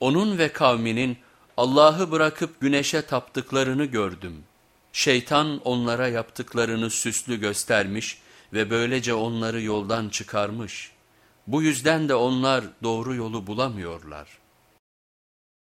Onun ve kavminin Allah'ı bırakıp güneşe taptıklarını gördüm. Şeytan onlara yaptıklarını süslü göstermiş ve böylece onları yoldan çıkarmış. Bu yüzden de onlar doğru yolu bulamıyorlar.''